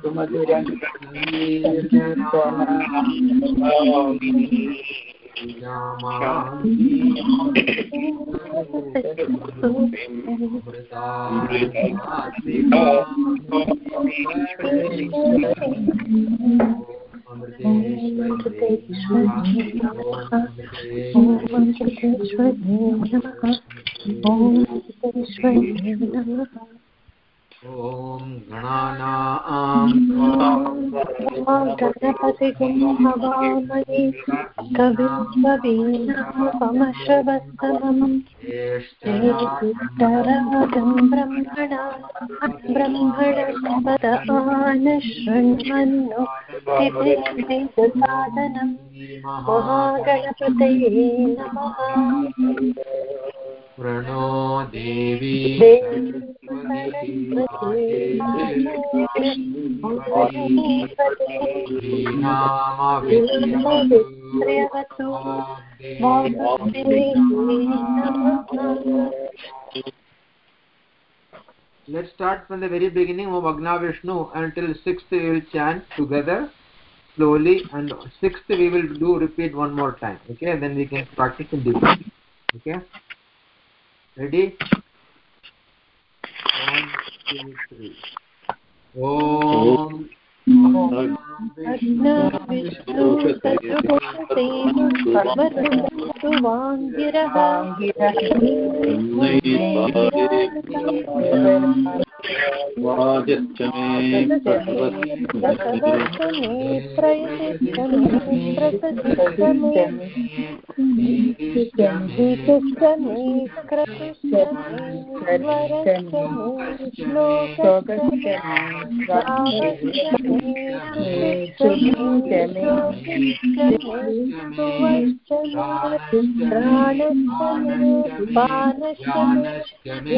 सुमधुरं ॐ ॐ गणानाम् गणपतिं हवामहे कविश्ववीनामश्रवस्तमम् ज्येष्ठराजं ब्रह्मणा ब्रह्मणस्पद आनशृण्वन्नु साधनम् महागणपतये नमः। प्रणो देवी Let's start from the very beginning of Agna Vishnu until sixth we will chant together slowly and sixth we will do repeat one more time okay then we can practice in different okay ready one two three om विष्णुसुवाङ्गिरः वादिश्च मे प्रयतिश्च मे प्रसदिश्च मे धीतिश्च मे क्रतुश्च मे स्वरश्च मे श्लोकश्च मे श्रुतिश्च मे सुवश्च मे प्राणश्च मे पानश्च मे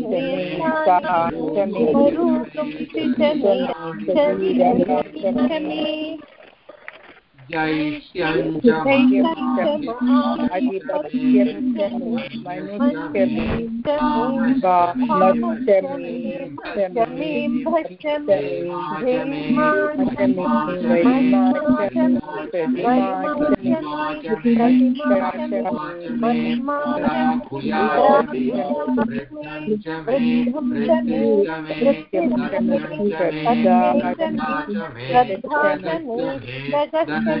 मे जैष्यं च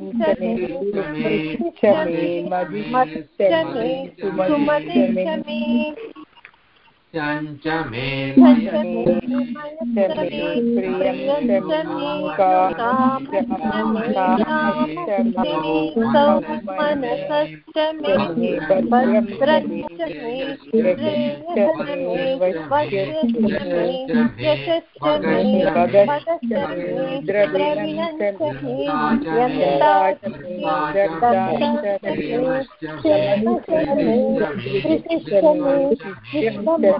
मे जातं मे यदश्च मे सूक्तं च मे सुकृतं च मे वेद्यं च मे भूतं च मे भविष्यश्च मे सुगं च मे सुभगं च मे निधं च मरुष्यश्च मे च मे मधुश्च मे सुमतिश्च मे च मे मनसश्च मे भद्रश्च मे वश्यश्च मे यशश्च मे भगश्च मे द्रविणश्च मे यन्ताश्च मे दत्ताश्च मे कृतिश्च मे कृतिश्च मे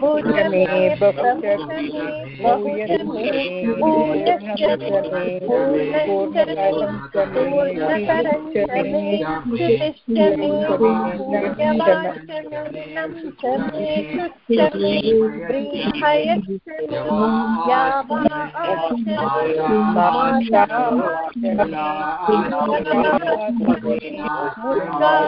भुजमे Yeah.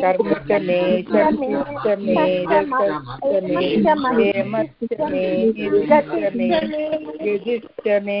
कर्म च मे च मे रस च मे हेमश्च मे गति च मे यजिष्ट मे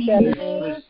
Chandrashekhar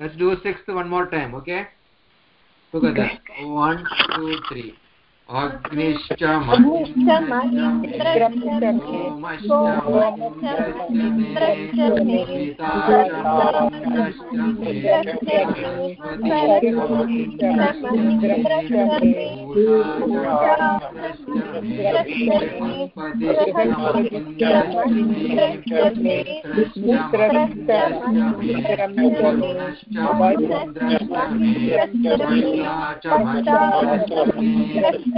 let's do sixth one more time okay? Together. Okay. one two three. अग्निश्च Thank you.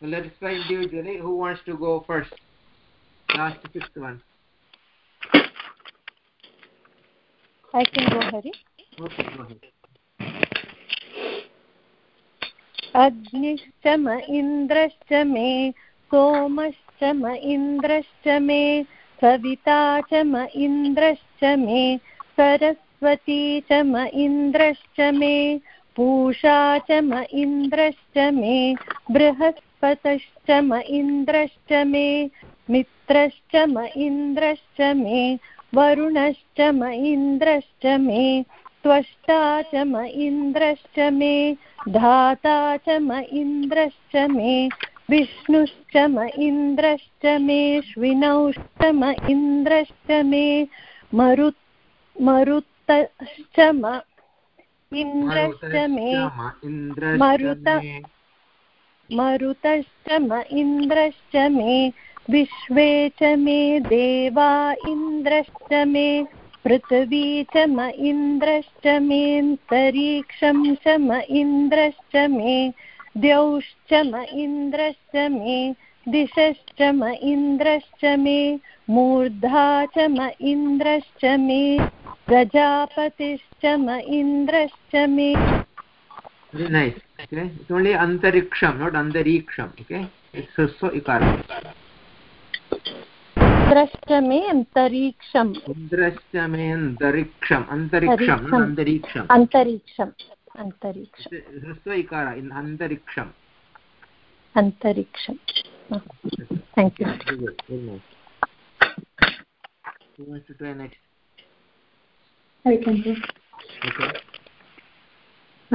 let's try individually who wants to go first last fifth one i can go hari okay go ahead अग्निश्च म इन्द्रश्च मे, सोमश्च म इन्द्रश्च मे, सविता च म इन्द्रश्च मे, सरस्वती च म इन्द्रश्च मे, पूषा च म इन्द्रश्च मे, बृहस्पतश्च म इन्द्रश्च मे, मित्रश्च म इन्द्रश्च मे, वरुणश्च म इन्द्रश्च मे त्वष्टा च म इन्द्रश्च मे धाता च म इन्द्रश्च मे विष्णुश्च म इन्द्रश्च मे श्विनौश्च म इन्द्रश्च मे मरु मरुतश्च म इन्द्रश्च मे मरुत मरुतश्च म इन्द्रश्च मे विश्वे च मे देवा इन्द्रश्च मे पृथिवी च म इन्द्रश्च मेऽन्तरीक्षं च म इन्द्रश्च मे द्यौश्च म इन्द्रश्च मे दिशश्च म इन्द्रश्च मे मूर्धा च म इन्द्रश्च मे प्रजापतिश्च म इन्द्रश्च मे very nice okay अन्तरीक्षम् इन्द्रश्च मे अन्तरिक्षम्। अन्तरिक्षम्। अन्तरीक्षम् अन्तरीक्षम्। अन्तरिक्षम् ह्रस्व इकार अन्तरिक्षम्। अन्तरिक्षम्। thank you.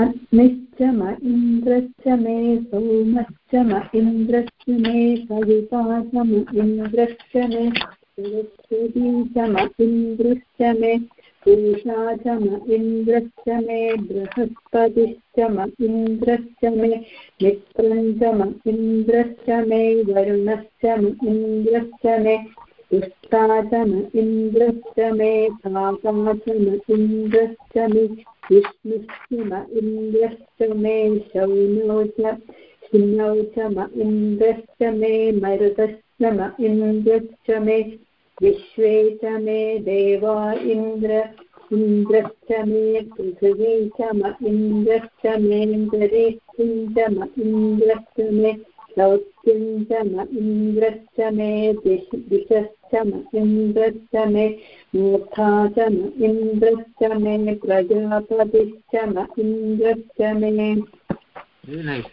अग्निश्च म इन्द्रश्च मे सोमश्च म इन्द्रश्च मे सविता च म इन्द्रश्च मे सरस्वती च म इन्द्रश्च मे पूषा च म इन्द्रश्च मे बृहस्पतिश्च म इन्द्रश्च मे मित्रं च म इन्द्रश्च मे वरुणश्च म इन्द्रश्च मे पुष्टा च म इन्द्रश्च मे धाता च म इन्द्रश्च मे विष्णुश्च म इन्द्रश्च मे शौनौ च शिनौ च म इन्द्रश्च मे मरुतश्च म इन्द्रश्च मे विश्वे च मे देवा इन्द्र इन्द्रश्च मे पृथिवी च म इन्द्रश्च मेन्दरीक्षं च म इन्द्रश्च मे दौत्यं च म इन्द्रश्च मे दिश दिशश्च म इन्द्रश्च मे मूर्धा च म इन्द्रश्च मे प्रजापतिश्च म इन्द्रश्च मे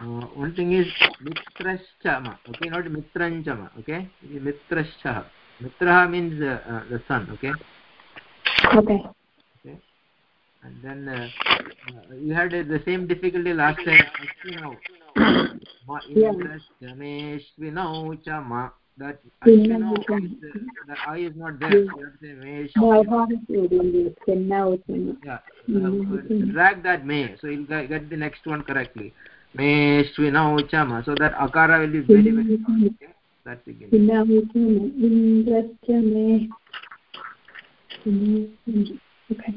uh, one thing is mitrashchama okay not mitranchama okay mitrashcha mitraha means uh, uh, the sun okay okay okay and then uh, uh, you had uh, the same difficulty last time ashwinau ma indrashchameshvinau chama that ashwinau is, uh, the i is not there you have to say mesh i yeah uh, drag that may so you'll get the next one correctly meshvinau chama so that akara will be very very short, okay that's beginning indrascha okay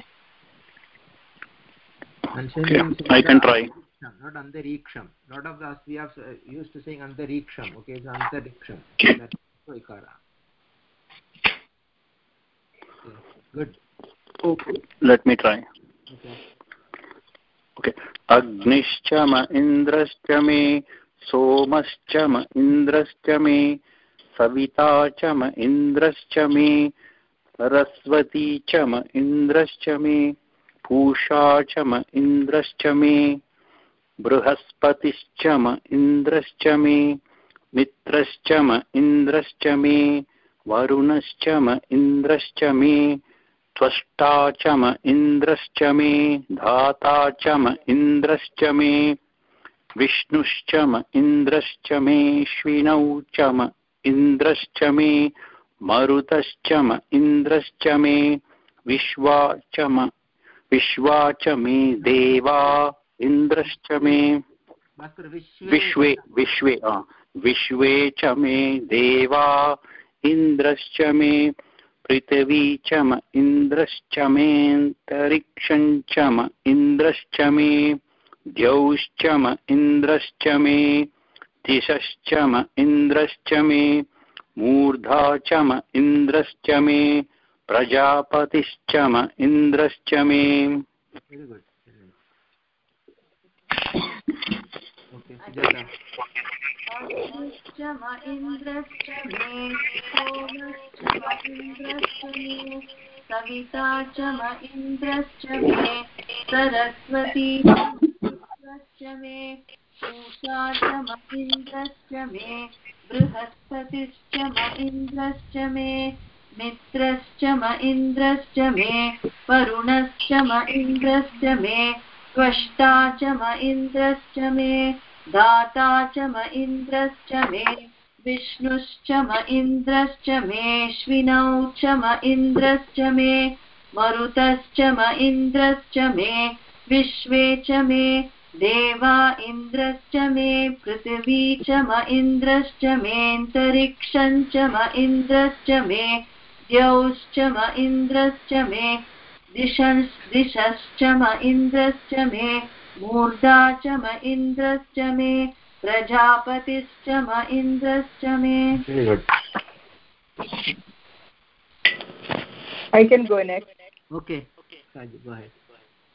okay, I can try. Not antariksham. Lot of us we have uh, used to saying antariksham. Okay, it's antariksham. That's ikara. Okay, good. Okay, let me try. Okay. Okay. अग्निश्च म इन्द्रश्च मे सोमश्च म इन्द्रश्च मे सविता च म इन्द्रश्च मे सरस्वती च म इन्द्रश्च मे पूषा च म इन्द्रश्च मे बृहस्पतिश्च म इन्द्रश्च मे मित्रश्च म इन्द्रश्च मे वरुणश्च म इन्द्रश्च मे त्वष्टा च म इन्द्रश्च मे धाता च म इन्द्रश्च मे विष्णुश्च म इन्द्रश्च मेश्विनौ च म इन्द्रश्च मे मरुतश्च म इन्द्रश्च मे विश्वा च म विश्वा च मे देवा इन्द्रश्च मे विश्वे विश्वे विश्वे च मे देवा इन्द्रश्च मे पृथिवी च म इन्द्रश्च मेऽन्तरिक्षं च म इन्द्रश्च मे द्यौश्च म इन्द्रश्च मे दिशश्च म इन्द्रश्च मे मूर्धा च म इन्द्रश्च मे प्रजापतिश्च म इन्द्रश्च मे अग्निश्च म इन्द्रश्च इन्द्रश्च सविता च म इन्द्रश्च मे सरस्वती च मे पूषा च म इन्द्रश्च मे बृहस्पतिश्च म इन्द्रश्च मे मित्रश्च म इन्द्रश्च मे वरुणश्च म इन्द्रश्च मे त्वष्टा च म इन्द्रश्च मे दाता च म इन्द्रश्च मे, विष्णुश्च म इन्द्रश्च मेऽश्विनौ च म इन्द्रश्च मे, मरुतश्च म इन्द्रश्च मे, विश्वे च मे, देवा इन्द्रश्च मे, पृथिवी च म इन्द्रश्च मेऽन्तरिक्षं च म इन्द्रश्च मे, द्यौश्च म इन्द्रश्च मे दिशश् दिशश्च म इन्द्रश्च मे मूर्धा च म इन्द्रश्च मे प्रजापतिश्च म इन्द्रश्च मे I can go next. Okay. Saji, go ahead.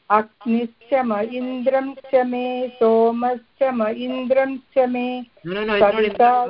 अग्निश्च म इन्द्रं च मे सोमश्च म इन्द्रं च मे No, no, no, it's not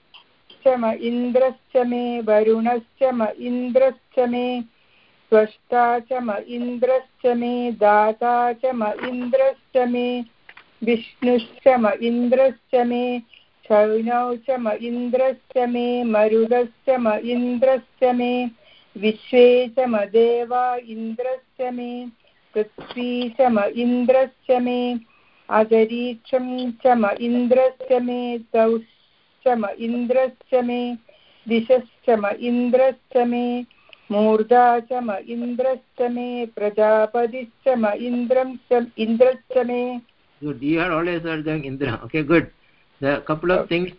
mitrascha ma indrashcha me varunascha ma indrashcha me Tvashta च म इन्द्रश्च मे दाता च म इन्द्रश्च मे विष्णुश्च म इन्द्रश्च मे शौनौ च म इन्द्रश्च मे मरुदश्च म इन्द्रश्च मे विश्वे च म देवा इन्द्रश्च मे पृथ्वी च म इन्द्रश्च मे अगरीक्षं च म इन्द्रश्च मे तौश्च म इन्द्रश्च मे दिशश्च म इन्द्रश्च मे मूर्धा च म इन्द्रश्च मे प्रजापतिश्च म इन्द्रं च इन्द्रश्च मे good you are always are doing indra okay good the couple of things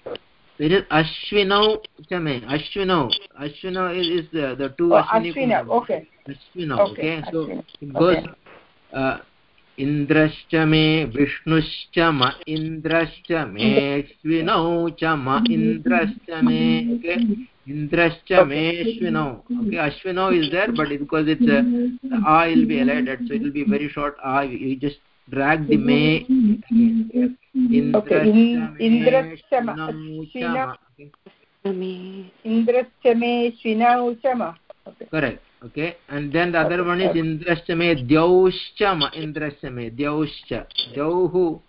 there is ashvinau chame ashvinau ashvinau is, is the, the two oh, ashvinau okay ashvinau okay, okay. so it goes okay. uh, इन्द्रश्च मे विष्णुश्च म इन्द्रश्च मेऽश्विनौ च म इन्द्रश्च मे meshwino okay ashwino is there but because it's a the a will be elided so it will be very short a you just drag the me again indrascha indrascha me shvinau chama correct okay and then the other okay. one is indrascha me dyaushcha ma indrascha me dyaushcha dyauhu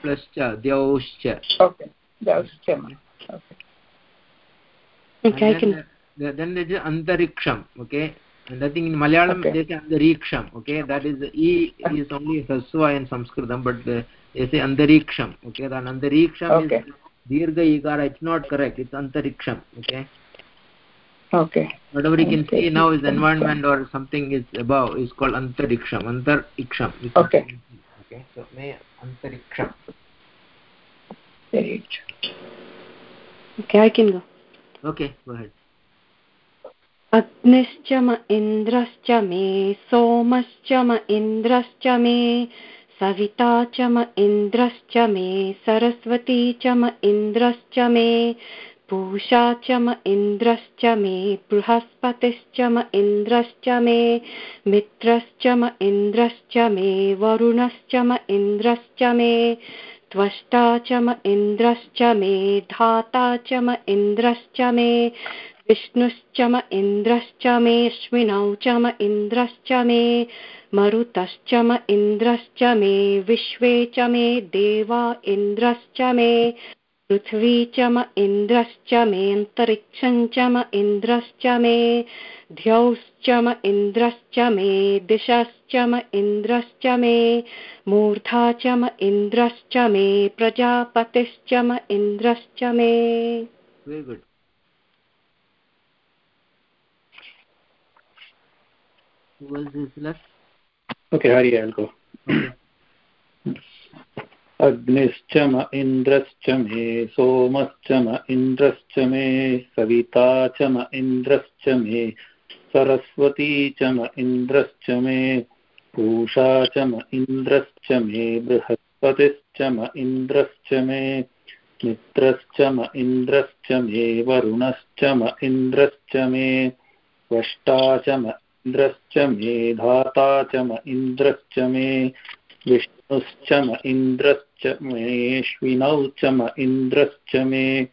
plus cha dyaushcha okay dyaushcha okay okay then, the, then there is antariksham okay and i think in malayalam okay. they say antariksham okay that is e is only haswa in sanskritam but the, they say antariksham okay that antariksham okay. is dirgha igara it's not correct it's antariksham okay okay whatever you can see now is environment or something is above is called antariksham antariksham okay okay so may antariksham okay i can go okay go ahead अग्निश्च म इन्द्रश्च मे सोमश्च म इन्द्रश्च मे सविता च म इन्द्रश्च मे सरस्वती च म इन्द्रश्च मे पूषा च म इन्द्रश्च मे बृहस्पतिश्च म इन्द्रश्च मे मित्रश्च म इन्द्रश्च मे वरुणश्च म इन्द्रश्च मे त्वष्टा च म इन्द्रश्च मे धाता च म इन्द्रश्च मे विष्णुश्च म इन्द्रश्च मेऽश्विनौ च म इन्द्रश्च मे मरुतश्च म इन्द्रश्च मे विश्वे च मे देवा इन्द्रश्च मे पृथ्वी च म इन्द्रश्च मेऽन्तरिक्षं च म इन्द्रश्च मे द्यौश्च म इन्द्रश्च मे दिशश्च म इन्द्रश्च मे मूर्धा च म इन्द्रश्च मे प्रजापतिश्च म इन्द्रश्च मे। Very good. Who else is left? Okay hari i'll go. Okay. अग्निश्च म इन्द्रश्च मे सोमश्च म इन्द्रश्च मे सविता च म इन्द्रश्च मे सरस्वती च म इन्द्रश्च मे पूषा च म इन्द्रश्च मे बृहस्पतिश्च म इन्द्रश्च मे मित्रश्च म इन्द्रश्च मे वरुणश्च म इन्द्रश्च मे वष्टा च म इन्द्रश्च मे धाता च म इन्द्रश्च मे विष्णुश्च म इन्द्रश्च मेऽश्विनौ च म इन्द्रश्च मे,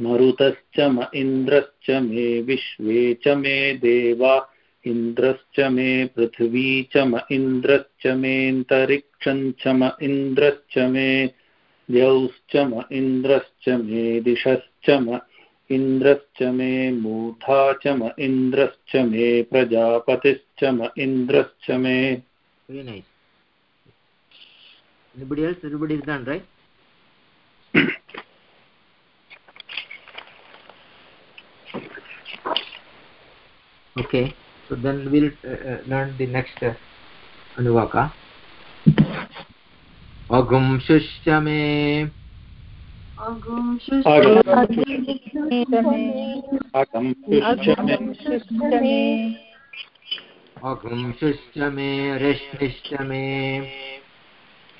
मरुतश्च म इन्द्रश्च मे, विश्वे च मे देवा, इन्द्रश्च मे, पृथिवी च म इन्द्रश्च मेऽन्तरिक्षं च म इन्द्रश्च मे, द्यौश्च म इन्द्रश्च मे, दिशश्च म इन्द्रश्च मे, मूर्धा च म इन्द्रश्च मे, प्रजापतिश्च म इन्द्रश्च मे। Anybody else everybody is done right okay so then we'll uh, uh, learn the next uh, anuvaka मे अगुंशुश्च मे अगुंशुश्च मे रश्मिश्च मे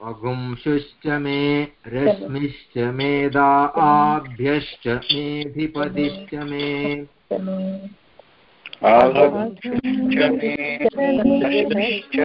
अगुंशुश्च मे रश्मिश्च मे दाभ्यश्च मेधिपतिश्च मे अगुंशुश्च मे रश्मिश्च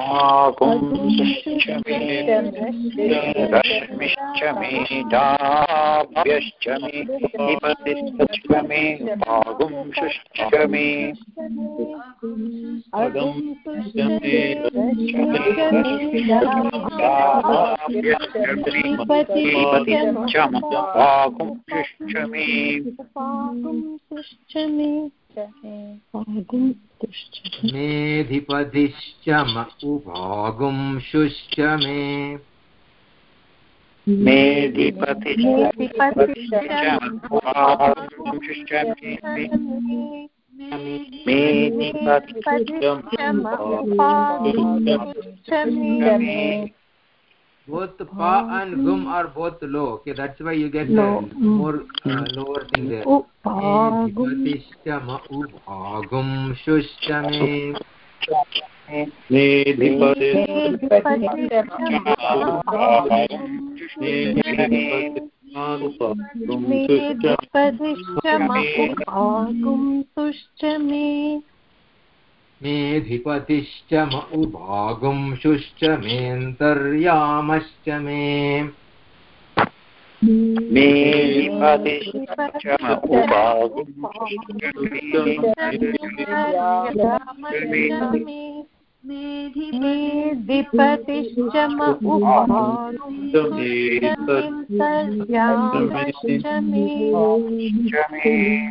आगुंश्च मे रश्मिश्च मे दाभ्यश्च मे निपतिश्च मे आगुंश्च मे अगुंश्च मे निपतिश्च म मे मेधिपतिश्च म। उपागुंशुश्च मे मेधिपतिश्च both pa and gum are both low okay that's why you get low. the more uh, lower thing there मेधिपतिश्च म उपागुंशुश्च मे मेधिपतिश्च मे उभागुंशुश्च मेऽन्तर्यामश्च मे। मेधिपतिश्च मेधिपतिश्च म उभागुंश्च मे।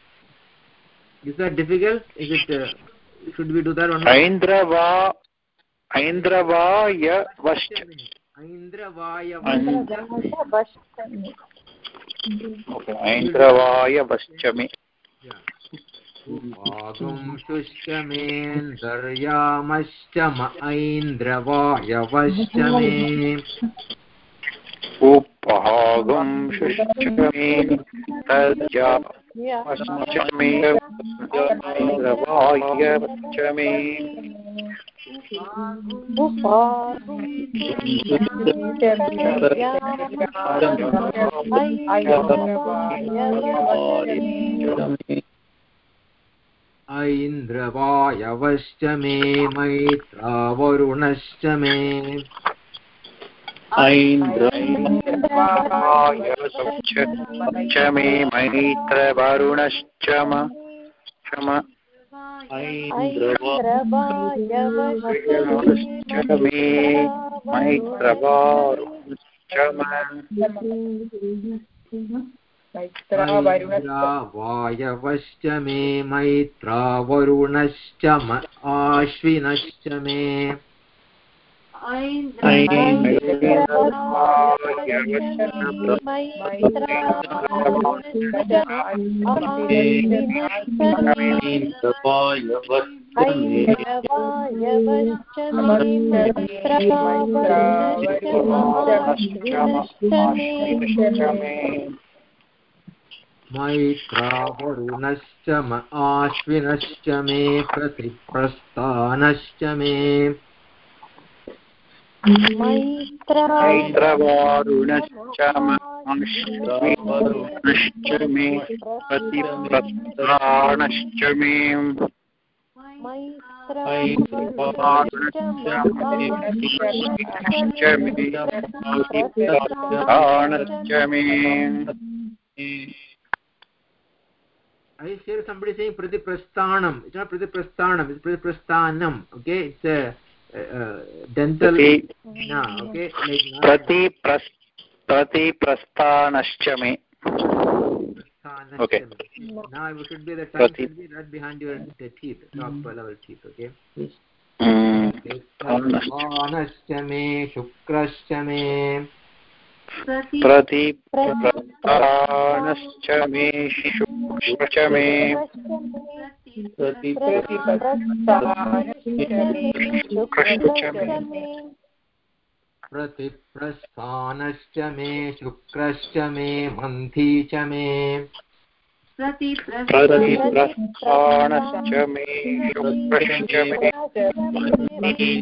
Is that difficult? Is it? Uh, should we do that one? ऐन्द्रवा ऐन्द्रवाय वश्च ऐन्द्रवायवश्च ऐन्द्रवाय वश्चमि उपागुंशुश्च मेऽन्तर्यामश्च म ऐन्द्रवायवश्च मे उपागं शुश्चमे तज्जा वश्चमे ऐन्द्रवाय ऐन्द्रवायवश्च मे मैत्रावरुणश्च मे वश्चमे मैत्रवरुणश्च म क्षम ऐन्द्रवायवश्च मे मैत्रवारुणश्च म ऐन्द्रावायवश्च मे मैत्रावरुणश्च आश्विनश्च मे मैत्रावरुणश्च म आश्विनश्च मे प्रतिप्रस्थानश्च मे मैत्रवारुणश्च माश्च मे प्रतिप्रस्थानश्च मे मैत्रवारुणश्च मे प्रतिप्रस्थानश्च मे I hear somebody saying pratiprasthanam. It's not pratiprasthanam, it's pratiprasthanam. Okay, it's a, uh, dental. प्रति Yeah, okay. Like, प्रति प्रतिप्रस्थानश्च मे prasthanam. Okay. Now it should be the tongue Prati- should be right behind your the teeth, top level teeth. Okay. prasthanascha me shukrascha me प्रतिप्रस्थानश्च मे शुक्र मे शुक्रश्च मे प्रतिप्रस्थानश्च मे शुक्रश्च मे मन्थी च मे प्रतिप्रस्थानश्च मे शुक्रश्च मे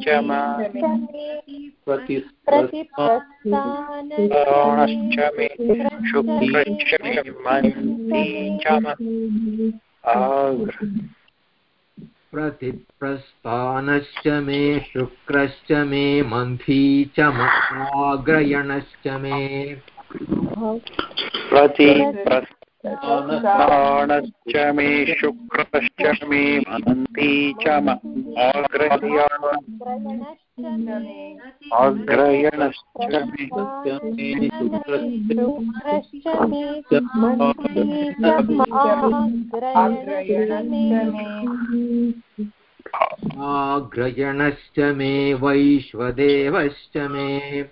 च म प्राणश्च मे शुक्रश्च मे मन्ती च म आग्र प्रतिप्रस्थानश्च मे शुक्रश्च मे मन्थी च आग्रयणश्च मे प्रतिप्रस्थानश्च मे शुक्रश्च मे मन्थी च आग्रयणश्च मे वैश्वदेवश्च मे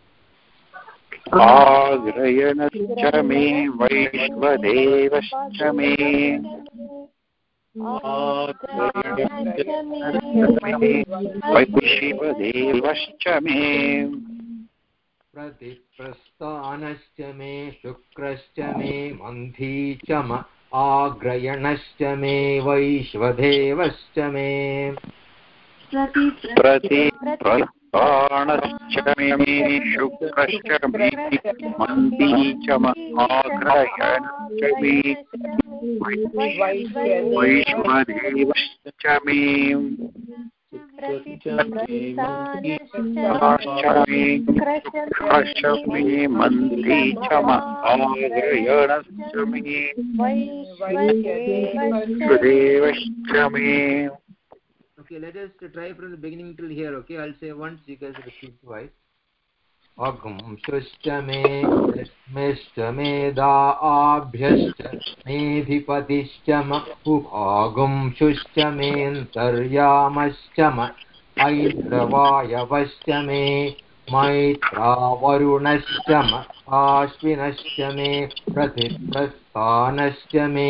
आग्रयणश्च मे वैश्वदेवश्च मे। वैशिवदेवश्च मे। प्रतिप्रस्थानश्च मे शुक्रश्च मे मन्थी च म आग्रयणश्च मे वैश्वदेवश्च मे। प्रति मे शुक्रश्च मे मन्दी च आग्रहणश्च मे वैश्वदेवश्च मे शुक्रश्च मे मन्दी च आग्रयणश्च मे वैश्वदेवश्च मे Okay, let us try from the beginning till here. Okay, I'll say once, you guys repeat twice. अगुंशुश्च मे रश्मिश्च मेधाभ्यश्च मेधिपतिश्च म उभागुंशुश्च मेऽन्तर्यामश्च म ऐन्द्रवायवश्च मे मैत्रावरुणश्च म आश्विनश्च मे प्रतिप्रस्थानश्च मे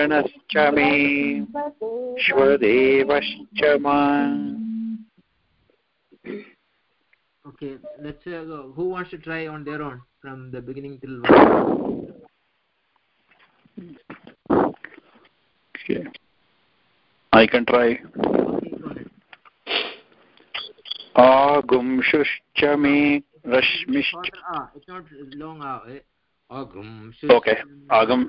आग्रयणश्च मे श्वदेवश्च मा Okay, let's uh, go. Who wants to try on their own from the beginning till one? Okay. I can try. Okay, go ahead. आगुंशुश्च may रश्मिश्च Shorter ah, it's not long ah. Eh? Agum. Okay. आगम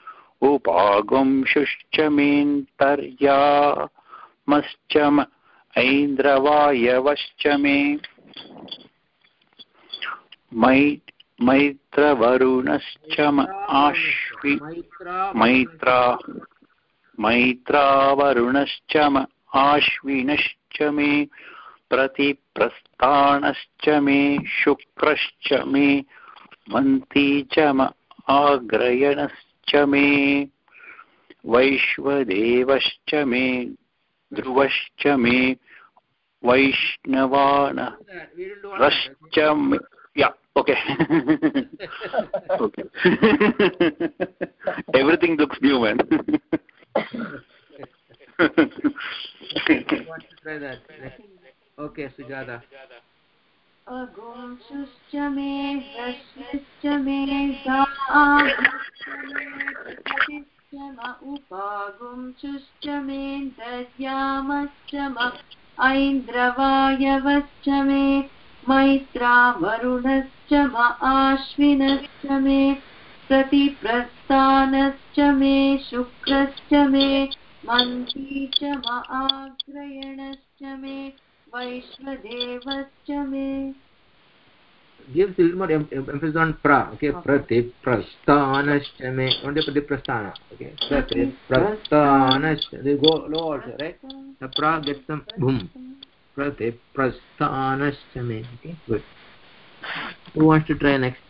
उपागुंशुश्च मेऽन्तर्यामश्च म ऐन्द्रवायवश्च मे। मै मैत्रवरुणश्च आश्वि मैत्रा मैत्रावरुणश्च आश्विनश्च मे, प्रतिप्रस्थानश्च मे, शुक्रश्च मे, मन्ती च म मे वैश्वदेवश्च मे ध्रुवश्च मे वैष्णवान We didn't do all that. रश्च may yeah okay okay everything looks new man Who wants to try that? Next. Okay, Sujata. अगुंशुश्च मे रश्मिश्च मे गाभ्यश्च मे म उपागुंशुश्च मे ऐन्द्रवायवश्च मे मैत्रावरुणश्च म आश्विनश्च मे प्रतिप्रस्थानश्च मे शुक्रश्च मे मन्ती च म आग्रयणश्च मे वैश्वदेवश्च मे Gives a little more em- em- emphasis on pra. Okay, prati prastanascha me. Only prati. Okay, prati prastanascha. They go low also, right? The pra gets some boom. Prati me. Okay, good. Who wants to try next?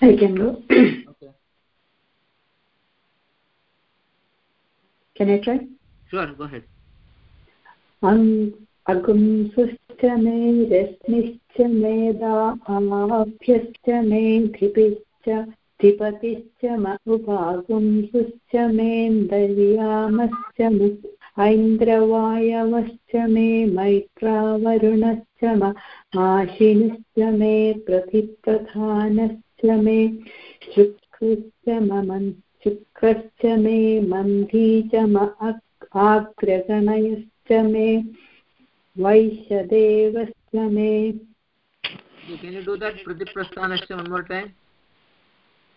I can go. Okay. Can I try? Sure, go ahead. अं- अगुंसुश्च मे रश्मिश्च मे धिपिश्च धिपतिश्च म उपागुंसुश्च मेन्दर्यामश्च ऐन्द्रवायवश्च मे मैत्रावरुणश्च म मे प्रतिप्रधानश्च मे शुक्रश्च मम शुक्रश्च मे मन्धी च म आग्रगणयश्च मे वैश्यदेवश्च मे। Can you do that? Pratiprasthanasya one more time.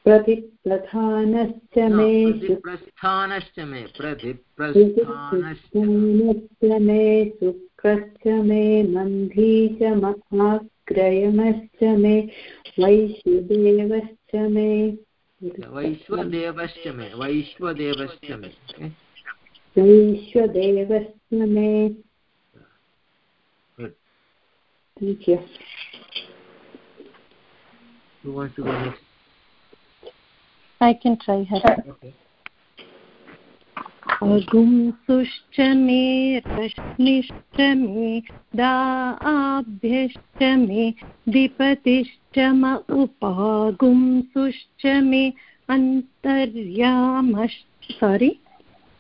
प्रतिप्रधानश्च मे प्रतिप्रस्थानश्च मे प्रतिप्रस्थानश्च मे शुक्रश्च मे मन्धी च महाग्रयणश्च मे वैश्वदेवश्च मे वैश्वदेवश्च मे वैश्वदेवश्च मे वैश्वदेवश्च मे Thank you. Who wants to go next? I can try her. Okay. अगुंसुश्च मे रश्मिश्च मे दाभ्यश्च मे विपतिश्च म उपागुंसुश्च मे अन्तर्यामश्च sorry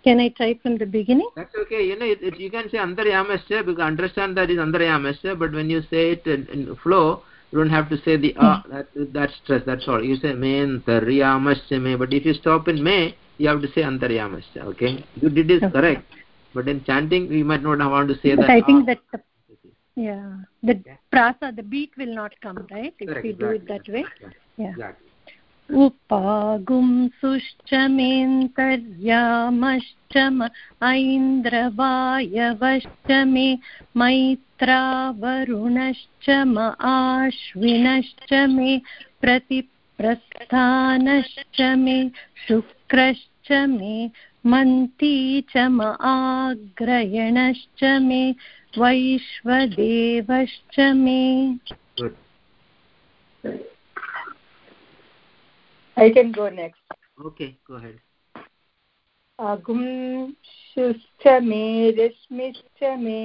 can i try from the beginning that's okay you know it, it, you can say antaryamasya because understand that is antaryamasya but when you say it in, in flow you don't have to say the ah that that's stress that's all you say me antaryamasya me but if you stop in me you have to say antaryamasya okay you did is okay. correct but in chanting we might not want to say but that i think ah. that the, yeah the yeah. prasa the beat will not come right if correct, we exactly. do it that way yeah, yeah. exactly उपागुंसुश्च मेऽन्तर्यामश्च म ऐन्द्रवायवश्च मे मैत्रावरुणश्च म आश्विनश्च मे प्रतिप्रस्थानश्च मे शुक्रश्च मे मन्ती च म आग्रयणश्च मे वैश्वदेवश्च मे I can go next. Okay, go ahead. अगुंशुश्च मे रश्मिश्च मे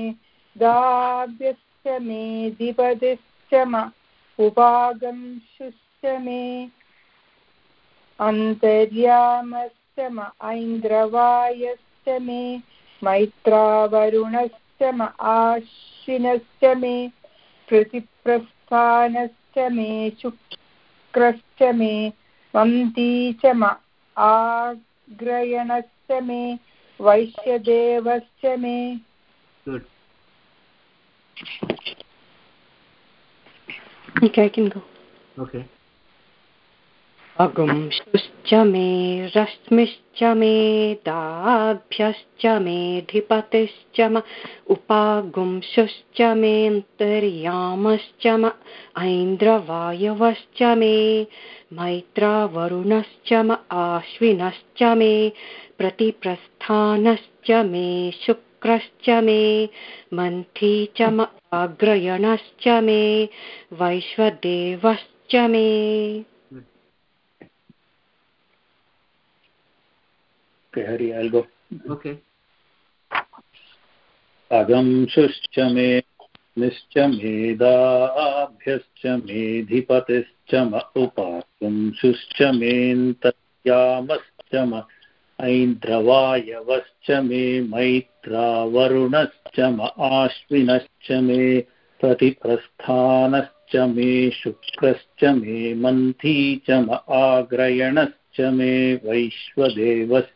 दाभ्यश्च मे दिपदिश्च म उपागंशुश्च मे अन्तर्यामश्च म ऐन्द्रवायश्च मे मैत्रावरुणश्च म आश्विनश्च मे प्रतिप्रस्थानश्च मे शुक्रश्च मे वन्ती च म आग्रयणश्च मे वैश्यदेवश्च मे Good. Okay, I can go. Okay. अगुंशुश्च मे, रश्मिश्च मे, दाभ्यश्च मे, धिपतिश्च म उपागुंशुश्च मेऽन्तर्यामश्च म, ऐन्द्रवायवश्च मे, मैत्रावरुणश्च म, आश्विनश्च मे, प्रतिप्रस्थानश्च मे, शुक्रश्च मे, मन्थी च म, आग्रयणश्च मे, वैश्वदेवश्च मे। Okay, Hari, I'll go. Okay. अगंशुश्च मे निश्च मेदाभ्यश्च मेधिपतिश्च म उपागुंशुश्च मेऽन्तर्यामश्च म ऐन्द्रवायवश्च मे मैत्रावरुणश्च म आश्विनश्च मे प्रतिप्रस्थानश्च मे शुक्रश्च मे मन्थी च म आग्रयणश्च मे वैश्वदेवश्च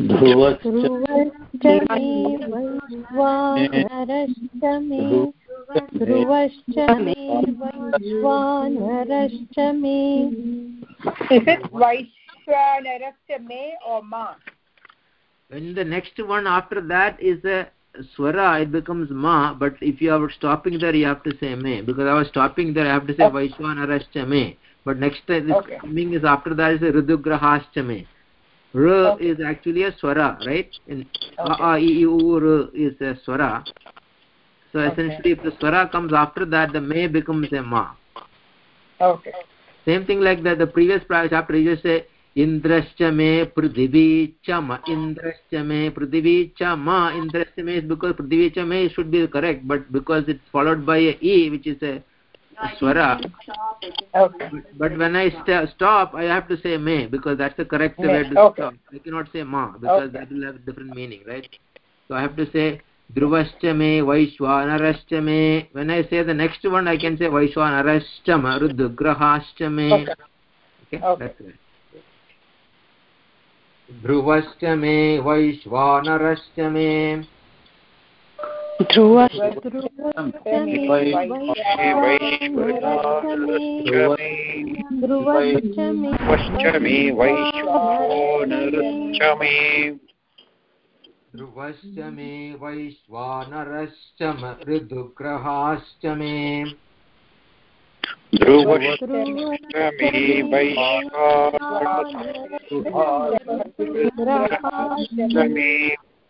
ध्रुवश्च मे वैश्वानरश्च मे ध्रुवश्च मे वैश्वानरश्च मे Is it Vaishwanarasya me or ma? When the next one after that is a swara it becomes ma but if you are stopping there you have to say me because i was stopping there i have to say Okay. vaishwanarascha me but next time this Okay. coming is after that is a ridugrahascha me r Okay. is actually a swara right in Okay. a, a, e, I, u, r is a swara so Okay. essentially if the swara comes after that the me becomes a ma okay same thing like that the previous chapter you just say indrascha me prithvi cha ma indrascha me prithvi cha ma indrascha me is because prithvi cha me should be correct but because it's followed by a e which is a swara okay but, when i st- stop i have to say me because that's the correct Me, way to okay. stop i cannot say ma because Okay. that will have different meaning right so i have to say ध्रुवश्च मे वैश्वानरश्च मे when i say the next one i can say म रुद्रग्रहाश्च मे okay okay, Okay. that's right ध्रुवश्च मे वैश्वानरश्च मे ध्रुवश्च मे वश्चमे वैश्वानरश्च मे। ध्रुवश्च मे वैश्वानरश्च ऋदुग्रहाश्च मे। ध्रुवश्च मे वैश्वानरश्च मे।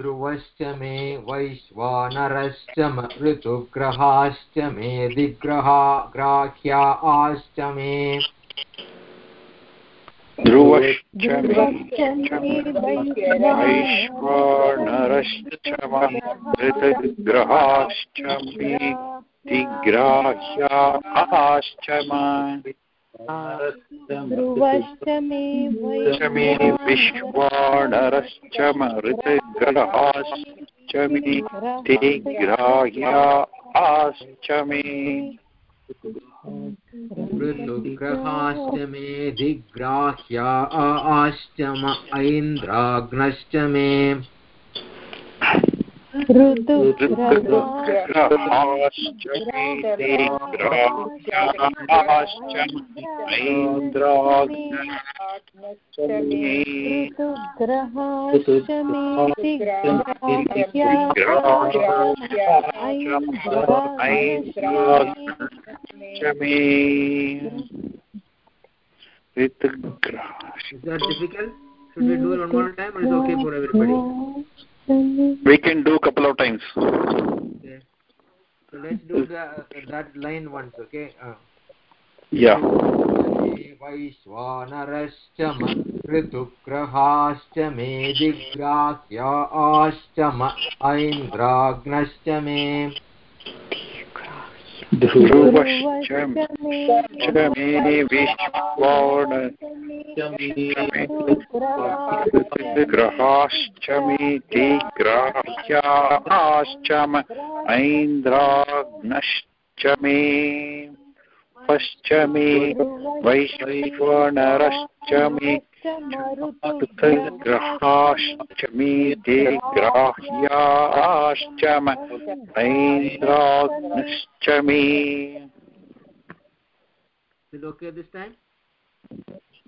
ध्रुवश्च मे वैश्वानरश्च ऋतुग्रहाश्च मे दिग्रहा ग्राह्या आश्च मे। ध्रुवश्च मे वैश्वानरश्च ऋतुग्रहाश्च मे दिग्राह्याश्च मे। ध्रुवश्च मे च मे मृतग्रहाश्च मे मे ऋतुग्रहाश्च मे दिग्राह्या आश्च म ऐन्द्राग्नश्च मे is that difficult? Should we do it one more time or okay for everybody We can do a couple of times. okay so let's do the, that line once okay uh. Yeah. वैश्वानरश्च म ऋतुग्रहाश्च मे दिग्राह्या आश्च म ऐन्द्राग्नश्च मे ध्रुवश्च च मे विश्वाण ग्रहाश्च मे ते ग्राह्याश्च ऐन्द्राग्नश्च मे पश्च मे वैश्वानरश्च मे ग्रहाश्च मे ग्राह्याश्च ऐन्द्राग्नश्च मे is it okay this time?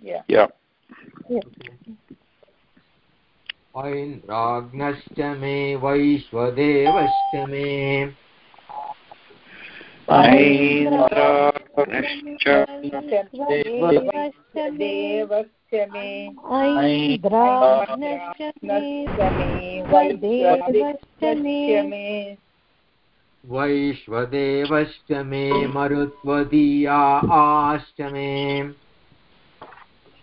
Yeah. ऐन्द्राग्नश्च मे वैश्वदेवश्च मे ऐन्द्राग्नश्च देवश्च मे ऐन्द्राग्नश्च मे वदेवश्च मे मे वैश्वदेवश्च मे मरुत्वदीया आश्च मे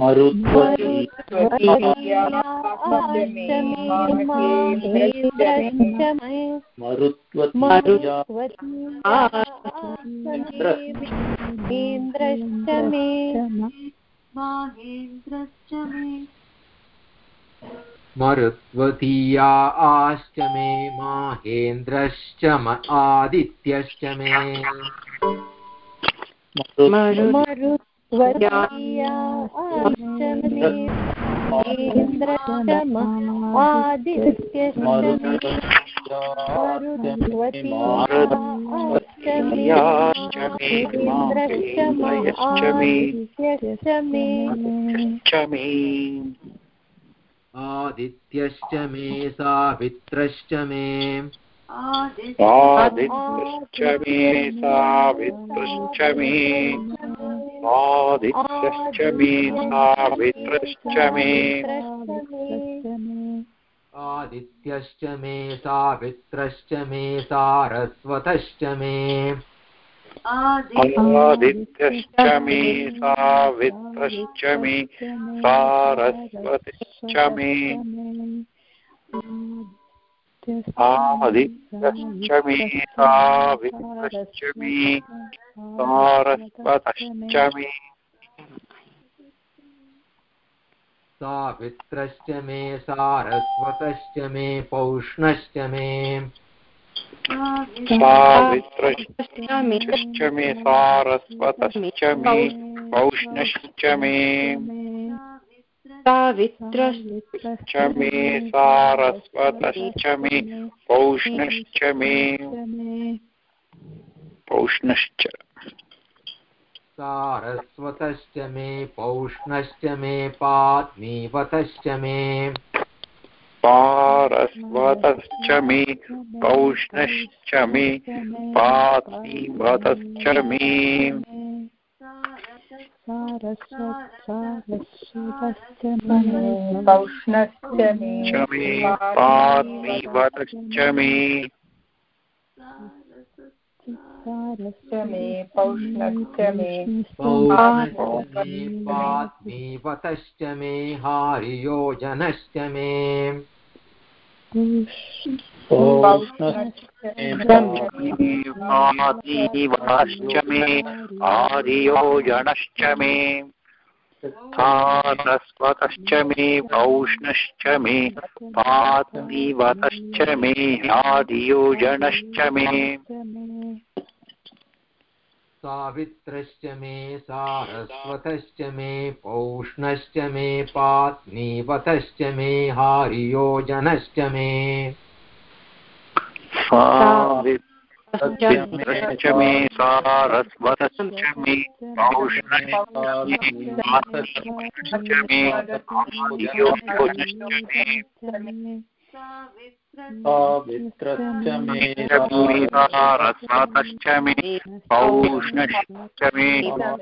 मरुत्वती मरुत्वत्या मे मे मरुत्वतीया आश्च मे माहेन्द्रश्च म आदित्यश्च मे आदित्यश्च मे सावित्रश्च मे आदित्यश्च मे सावित्रश्च मे आदित्यश्च मे सावित्रश्च मे। आदित्यश्च मे सावित्रश्च मे सारस्वतश्च मे। आदित्यश्च मे सावित्रश्च मे सारस्वतिश्च मे। आदित्यश्च मे सावित्रश्च मे सारस्वतश्च मे सावित्रश्च मे सारस्वतश्च मे पौष्णश्च मे सावित्रश्च मे सारस्वतश्च मे पौष्णश्च मे सावित्रश्च मे सारस्वतश्च मे पौष्णश्च मे पौष्णश्च। सारस्वतश्च मे पौष्णश्च मे पात्नीवतश्च मे पारस्वतश्च मे पौष्णश्च मे पात्नीवतश्च मे पौष्णश्च मे च मे पात्नीवतश्च मे च मे पौष्णश्च मे पौष्णश्च मे पात्नीवतश्च मे हारियोजनश्च मे पात्नीवतश्च मे आर्योजनश्च मे पौष्णश्च मे पात्नीवतश्च मे आदियोजनश्च मे सावित्रश्च मे सारस्वतश्च मे पौष्णश्च मे पात्नीवतश्च मे हारियोजनश्च मे सावित्रश्च मे सारस्वतश्च मे पौष्णश्च मे पात्नीवतश्च मे सावित्रश्च मे सारस्वतश्च मे पौष्णश्च मे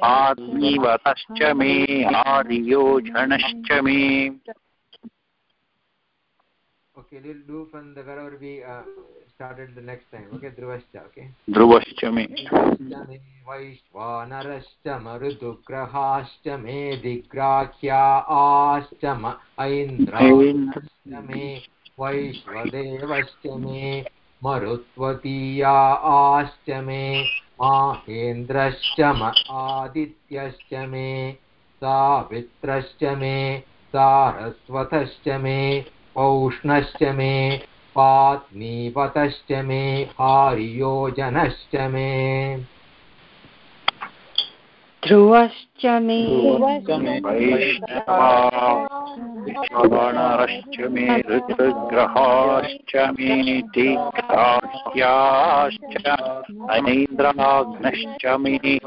आत्मीवतश्च मे आदियोजनश्च मे Okay, we'll do from the wherever we uh, started the next time. Okay, Dhruvascha, okay? च मे वैश्वानरश्च मरुदुग्रहाश्च मे दिग्राह्या आश्च म ऐन्द्राश्च मे वैश्वदेवश्च मे मरुत्वतीया आश्च मे माहेन्द्रश्च म आदित्यश्च मे सावित्रश्च मे सारस्वतश्च मे पौष्णश्च मे पात्नीवतश्च मे हारियोजनश्च मे ध्रुवश्च मे। वैश्वानरश्च मे, ऋतुग्रहाश्च मे दिग्राह्याश्च ऐन्द्राग्नश्च मे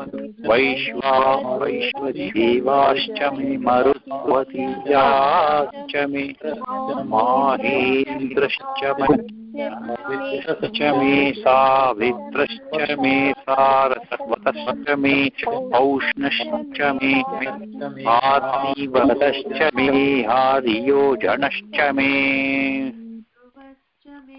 वैश्वा वैश्वदेवाश्च मे मरुत्वतीयाश्च मे, माहेन्द्रश्च मे। च मे सावित्रश्च मे सारसवतश्च मे औष्णश्च मे आत्मीवतश्च मे मे मे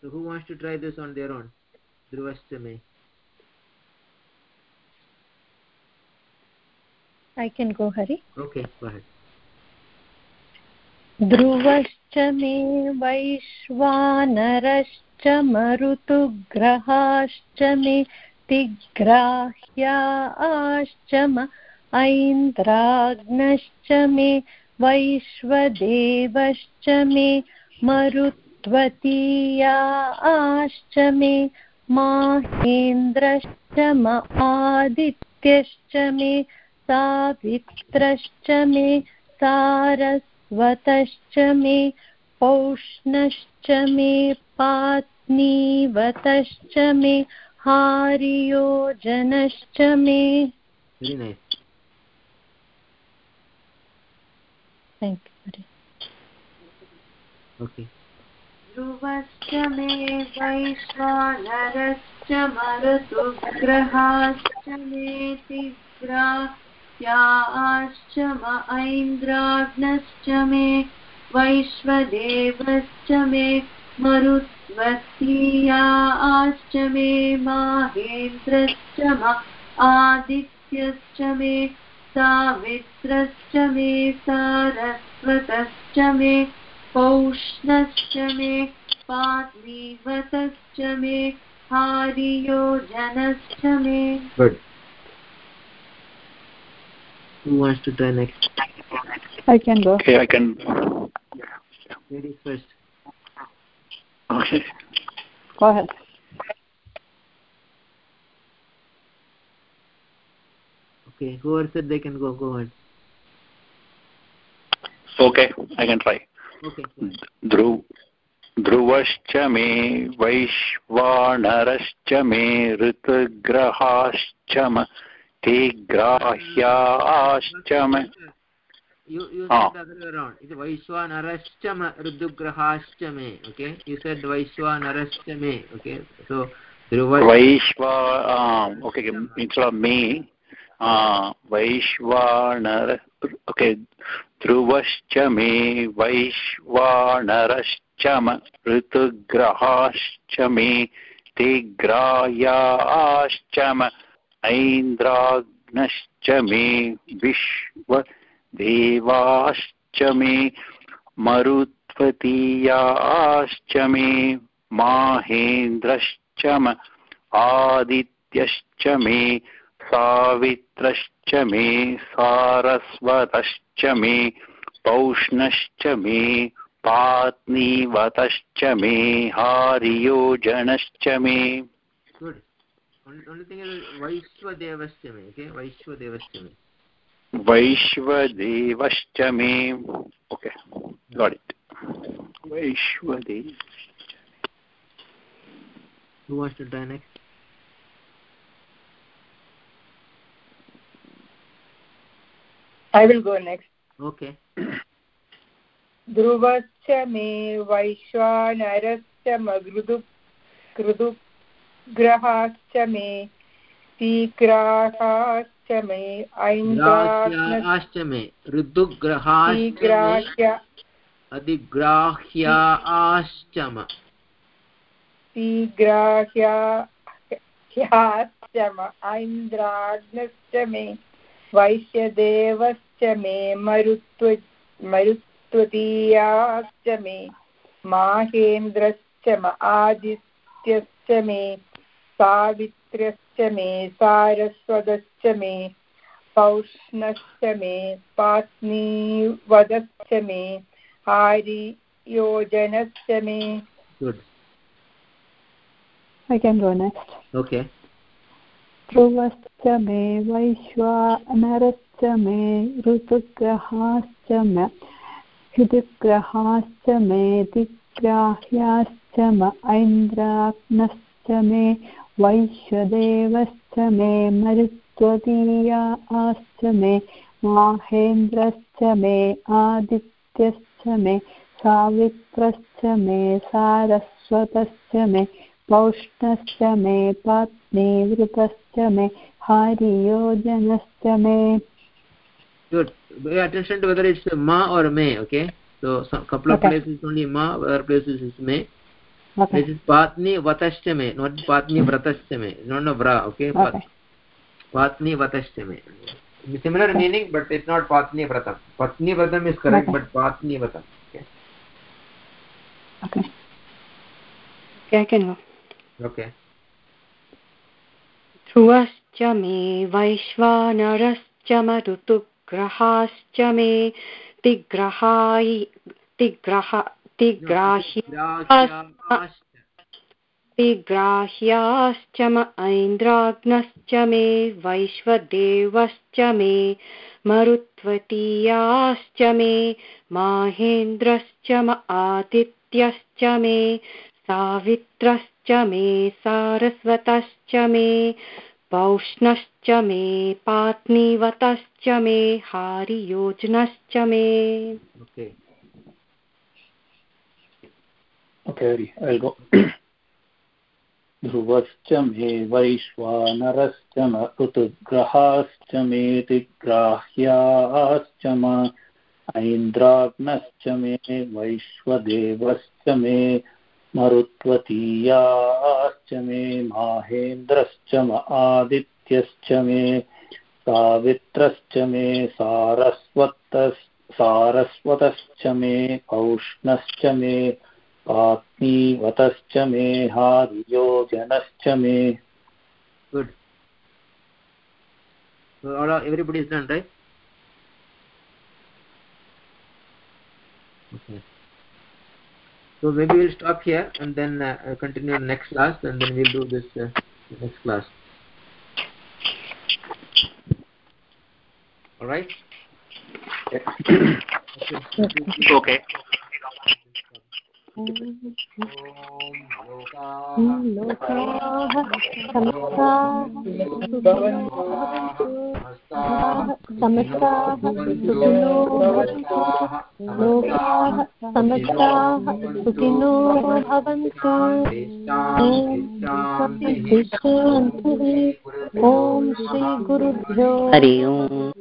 So who wants to try this on their own? Dhruvascha me. I can go, Hari. Okay, go ahead. ध्रुवश्च मे वैश्वानरश्च मरुतुग्रहाश्च मे तिग्राह्याश्च म ऐन्द्राग्नश्च मे, वैश्वदेवश्च मे, मरुत्वतीयाश्च मे, माहेन्द्रश्च म, आदित्यश्च मे, सावित्रश्च मे, सारस्वतश्च मे, पौष्णश्च मे, पात्नीवतश्च मे, हारियोजनश्च मे Very nice. Thank you. Okay. ध्रुवश्च मे वैश्वानरश्च मरुतुग्रहाश्च मे तिग्राह्याश्च म ऐन्द्राग्नश्च मे वैश्वदेवश्च मे मे माहेन्द्रश्च म आदित्यश्च मे सावित्रश्च मे सारस्वतश्च मे पौष्णश्च मे पात्नीवतश्च मे हारियोजनश्च मे Good. Who wants to try next? I can go. okay i can Ladies first. okay Go ahead. Okay, whoever said they can go, go ahead. okay i can try Okay. ध्रुव ध्रुवश्च मे वैश्वानरश्च मे ऋतुग्रहाश्च म ते ग्राह्याश्च म You you Ah. said the other way around. It's Vaishwanarascha ma Rudugrahascha me. Okay? You said Vaishwanarascha me. Okay? So Dhruva वैश्वा um, okay instead of me uh, वैश्वानर okay ध्रुवश्च मे वैश्वानरश्च ऋतुग्रहाश्च मे ते ग्राह्याश्च म ऐन्द्राग्नश्च मे विश्वदेवाश्च मे मरुत्वतीयाश्च मे माहेन्द्रश्च म आदित्यश्च मे सावित्रश्च मे सारस्वतश्च मे पौष्णश्च मे पात्नीवतश्च मे हारियोजनश्च मे। वैश्वदेवश्च मे। ओके वैश्वदेव I will go next. Okay. ध्रुवश्च मे वैश्वानरश्च मृदु कृदुग्रहाश्च मे तीग्राहाश्च मे me. तीग्राह्य Adigrahyaascha ma. तीग्राह्याश्च ऐन्द्राग्नश्च मे वैश्यदेवश्च मे मरुत्व मरुत्वतीयाश्च मे माहेन्द्रश्च म आदित्यश्च मे सावित्र्यश्च मे सारस्वतश्च मे पौष्णश्च मे पात्नीवदश्च मे हारियोजनश्च मे Good. I can go next. Okay. ध्रुवश्च मे वैश्वानरश्च मे ऋतुग्रहाश्च मे ऋतुग्रहाश्च मे दिग्राह्याश्च म मे वैश्वदेवश्च मे मरुत्वदीयाश्च मे माहेन्द्रश्च मे आदित्यश्च मे सावित्रश्च मे सारस्वतश्च मे पौष्णश्च मे पत्नीवृतश्च मे हारियोजनश्च मे Good. Pay attention to whether it's ma or me, okay? So some couple of Okay. places only ma, other places is me. Okay. This is patni vatascha me, not patni vratascha me. Not a vra, okay? Pat- Okay. Patni vatascha me. Similar meaning, but it's not patni vratam. Patni vratam is correct, Okay. but patni vratam. Okay. Okay. Okay, I can go. Okay. ध्रुवश्च मे वैश्वानरश्च मरुतुग्रहाश्च मे तिग्रहाय तिग्रह तिग्राह्याश्च म ऐन्द्राग्नश्च मे वैश्वदेवश्च मे मरुत्वतीयाश्च मे माहेन्द्रश्च म आदित्यश्च मे सावित्रश्च मे, सारस्वतश्च मे, पौष्णश्च मे, पात्नीवतश्च मे, हारियोजनश्च मे. ध्रुवश्च मे, वैश्वानरश्च म, ऋतुग्रहाश्च मे, दिग्राह्याश्च म, ऐन्द्राग्नश्च मे, वैश्वदेवश्च मे मरुत्वतीयाश्च मे माहेन्द्रश्च म आदित्यश्च मे सावित्रश्च मे सारस्वतस् सारस्वतश्च मे पौष्णश्च मे पात्नीवतश्च मे हार्योजनश्च मे are, everybody is done, right? So maybe we'll stop here and then uh, continue next class, and then we'll do this uh, next class. All right. Okay. ॐ लोकाः समस्ताः समस्ताः सुखिनो भवन्तु लोकाः समस्ताः सुखिनो भवन्तु ॐ श्रीगुरुभ्यो हरि ओम्